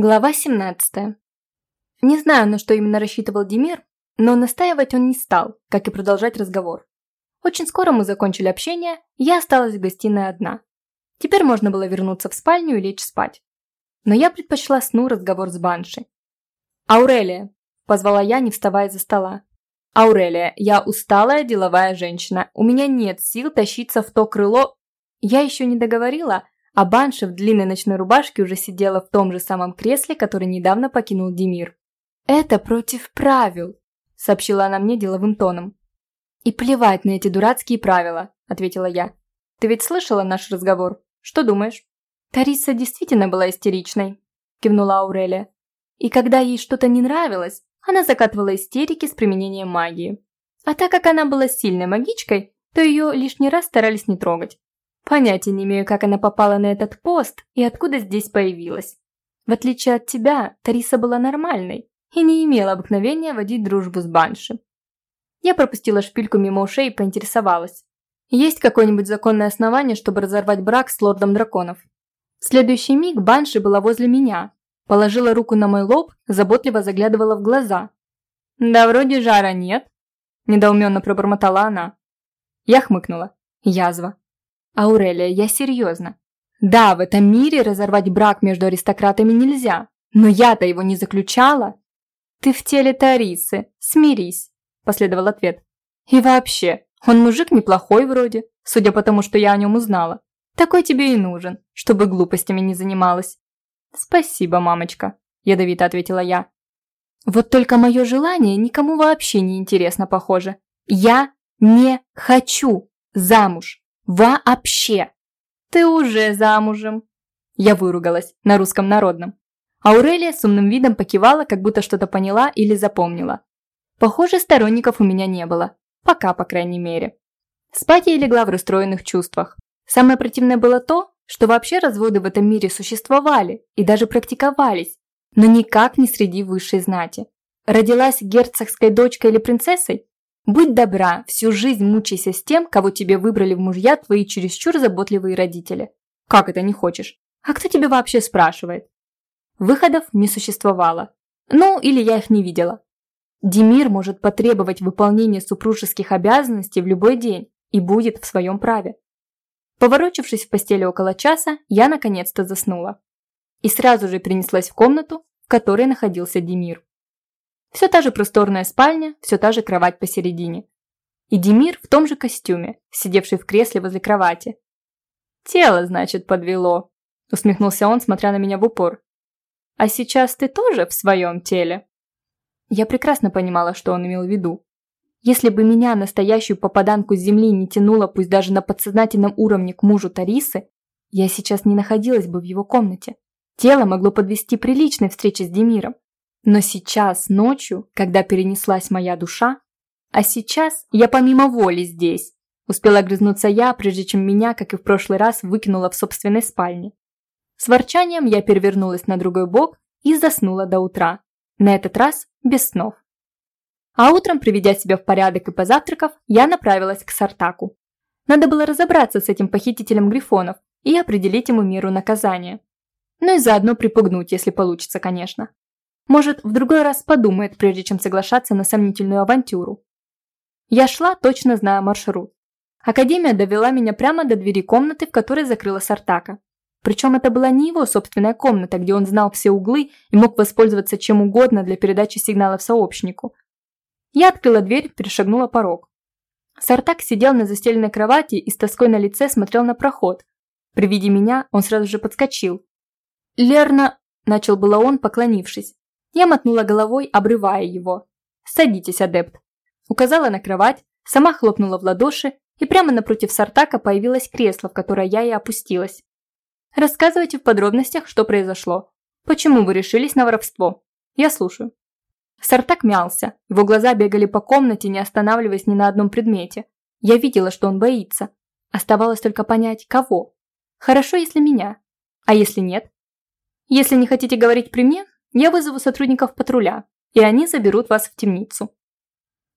Глава 17. Не знаю, на что именно рассчитывал Демир, но настаивать он не стал, как и продолжать разговор. Очень скоро мы закончили общение, я осталась в гостиной одна. Теперь можно было вернуться в спальню и лечь спать. Но я предпочла сну разговор с Банши. «Аурелия!» – позвала я, не вставая за стола. «Аурелия, я усталая деловая женщина. У меня нет сил тащиться в то крыло...» Я еще не договорила, а Банша в длинной ночной рубашке уже сидела в том же самом кресле, который недавно покинул Демир. «Это против правил», – сообщила она мне деловым тоном. «И плевать на эти дурацкие правила», – ответила я. «Ты ведь слышала наш разговор? Что думаешь?» «Тариса действительно была истеричной», – кивнула Аурелия. «И когда ей что-то не нравилось, она закатывала истерики с применением магии. А так как она была сильной магичкой, то ее лишний раз старались не трогать. Понятия не имею, как она попала на этот пост и откуда здесь появилась. В отличие от тебя, Тариса была нормальной и не имела обыкновения водить дружбу с Банши. Я пропустила шпильку мимо ушей и поинтересовалась. Есть какое-нибудь законное основание, чтобы разорвать брак с лордом драконов? В следующий миг Банши была возле меня, положила руку на мой лоб, заботливо заглядывала в глаза. «Да вроде жара нет», – недоуменно пробормотала она. Я хмыкнула. Язва. Аурелия, я серьезно. Да, в этом мире разорвать брак между аристократами нельзя, но я-то его не заключала. Ты в теле Тарисы, смирись, последовал ответ. И вообще, он мужик неплохой вроде, судя по тому, что я о нем узнала. Такой тебе и нужен, чтобы глупостями не занималась. Спасибо, мамочка, ядовито ответила я. Вот только мое желание никому вообще не интересно, похоже. Я не хочу замуж. Вообще! Ты уже замужем!» Я выругалась на русском народном. Аурелия с умным видом покивала, как будто что-то поняла или запомнила. Похоже, сторонников у меня не было. Пока, по крайней мере. Спать я легла в расстроенных чувствах. Самое противное было то, что вообще разводы в этом мире существовали и даже практиковались, но никак не среди высшей знати. Родилась герцогской дочкой или принцессой? Будь добра, всю жизнь мучайся с тем, кого тебе выбрали в мужья твои чересчур заботливые родители. Как это не хочешь? А кто тебе вообще спрашивает? Выходов не существовало. Ну, или я их не видела. Демир может потребовать выполнения супружеских обязанностей в любой день и будет в своем праве. Поворочившись в постели около часа, я наконец-то заснула. И сразу же принеслась в комнату, в которой находился Демир. Все та же просторная спальня, все та же кровать посередине. И Демир в том же костюме, сидевший в кресле возле кровати. «Тело, значит, подвело», – усмехнулся он, смотря на меня в упор. «А сейчас ты тоже в своем теле?» Я прекрасно понимала, что он имел в виду. Если бы меня, настоящую попаданку с земли, не тянуло, пусть даже на подсознательном уровне, к мужу Тарисы, я сейчас не находилась бы в его комнате. Тело могло подвести приличной встрече с Демиром, но сейчас, ночью, когда перенеслась моя душа, а сейчас я помимо воли здесь, успела грызнуться я, прежде чем меня, как и в прошлый раз, выкинула в собственной спальне. С ворчанием я перевернулась на другой бок и заснула до утра, на этот раз без снов. А утром, приведя себя в порядок и позавтракав, я направилась к Сартаку. Надо было разобраться с этим похитителем грифонов и определить ему меру наказания. Ну и заодно припугнуть, если получится, конечно. Может, в другой раз подумает, прежде чем соглашаться на сомнительную авантюру. Я шла, точно зная маршрут. Академия довела меня прямо до двери комнаты, в которой закрыла Сартака. Причем это была не его собственная комната, где он знал все углы и мог воспользоваться чем угодно для передачи сигналов сообщнику. Я открыла дверь, перешагнула порог. Сартак сидел на застеленной кровати и с тоской на лице смотрел на проход. При виде меня он сразу же подскочил. «Лерна...» – начал было он, поклонившись. Я мотнула головой, обрывая его. «Садитесь, адепт!» Указала на кровать, сама хлопнула в ладоши, и прямо напротив Сартака появилось кресло, в которое я и опустилась. «Рассказывайте в подробностях, что произошло. Почему вы решились на воровство? Я слушаю». Сартак мялся, его глаза бегали по комнате, не останавливаясь ни на одном предмете. Я видела, что он боится. Оставалось только понять, кого. Хорошо, если меня. А если нет? Если не хотите говорить при мне, я вызову сотрудников патруля, и они заберут вас в темницу.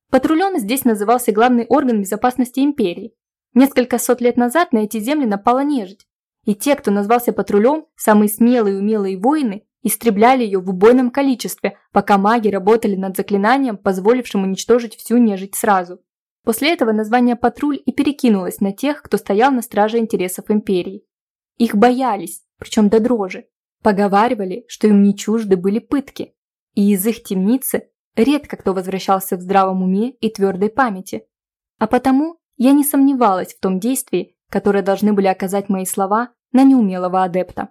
Патрулем здесь назывался главный орган безопасности империи. Несколько сот лет назад на эти земли напала нежить, и те, кто назвался патрулем, самые смелые и умелые воины, истребляли ее в убойном количестве, пока маги работали над заклинанием, позволившим уничтожить всю нежить сразу. После этого название «патруль» и перекинулось на тех, кто стоял на страже интересов империи. Их боялись, причем до дрожи. Поговаривали, что им не чужды были пытки. И из их темницы редко кто возвращался в здравом уме и твердой памяти. А потому я не сомневалась в том действии, которое должны были оказать мои слова на неумелого адепта.